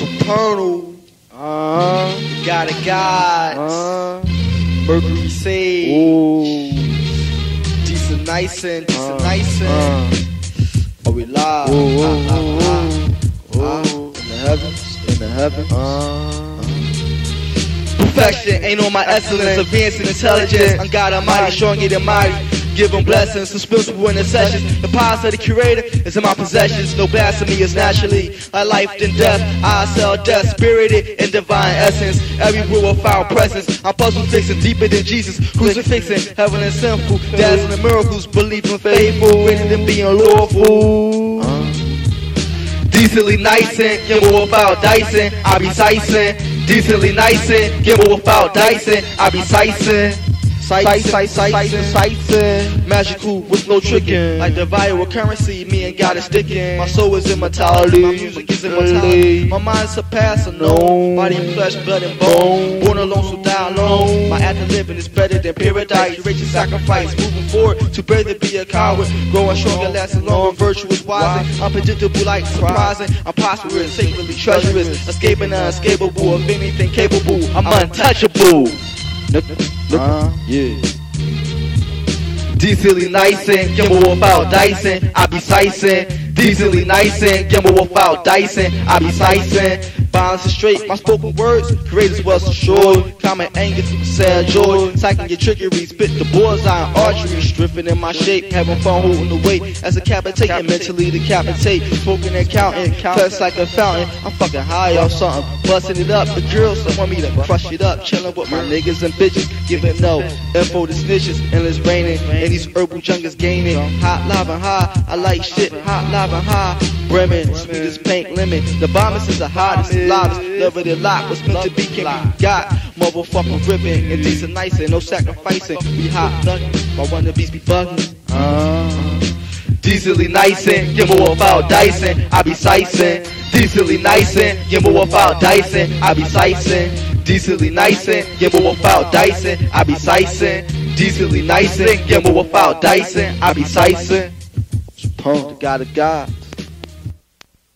Supernal. Uh, God of gods. uh, Mercury Sage. ooh, Decent nice and decent uh, nice and. uh, Are we live? ooh, ooh, ah, ah. ooh, Ah. ooh, in the heavens, in the heavens, uh, Perfection ain't on my excellence, advancing intelligence. I'm God Almighty, showing it mighty. Giving blessings, suspensible in the powers of the curator is in my possessions. No blasphemy is naturally like life and death. I sell death, spirited in divine essence. Everywhere will found presence. I'm puzzle fixing deeper than Jesus. Crucifixing, heaven and sinful. Dazzling miracles, believing faithful, greater than being lawful. uh, Decently nice and gamble without dicing. I be sicing. Decently nice and gamble without dicing. I be sicing. Sight, sight, sight, sight, Magical with no tricking. Like the viral currency, me and God is sticking. My soul is immortality. My music is immortality. My mind surpassing no. Body and flesh, blood and bone. Born alone, so die alone. My act of living is better than paradise. Rich and sacrifice. Moving forward to better be a coward. Growing stronger, lasting longer. Virtuous, wise, unpredictable, like surprising. I'm prosperous, sacredly treacherous. Escaping the unescapable. Of anything capable, I'm untouchable. Uh, yeah, Decently nice and gamble without dicing. I be. Decently nice and gamble without dicing. I be sicing. Straight, my spoken words. Creators was assured. Common anger, sad joy. Psyching your trickery. Spit the bullseye on archery. Stripping in my shape. Having fun holding the weight. As a capitating, mentally decapitate. Smoking and counting. Cuts like a fountain. I'm fucking high off something. Busting it up. The girls that want me to crush it up. Chilling with my niggas and bitches. Giving no info to snitches. it's raining. And these herbal jungles gaining. Hot, and high. I like shit. Hot, and high. Bremen, sweet as pink lemon. The bombers is the hottest, loudest. Love it a lot. What's meant to be can be got. Motherfucking ripping. And decent nice and no sacrificing. We hot thugging. My wannabes be bugging. uh, Decently nice and gamble without dicing. I be sicing. Decently nice and gamble without dicing. I be sicing. Decently nice and gamble without dicing. I be sicing. Decently nice and gamble without dicing. I be sicing. supernal, God of God.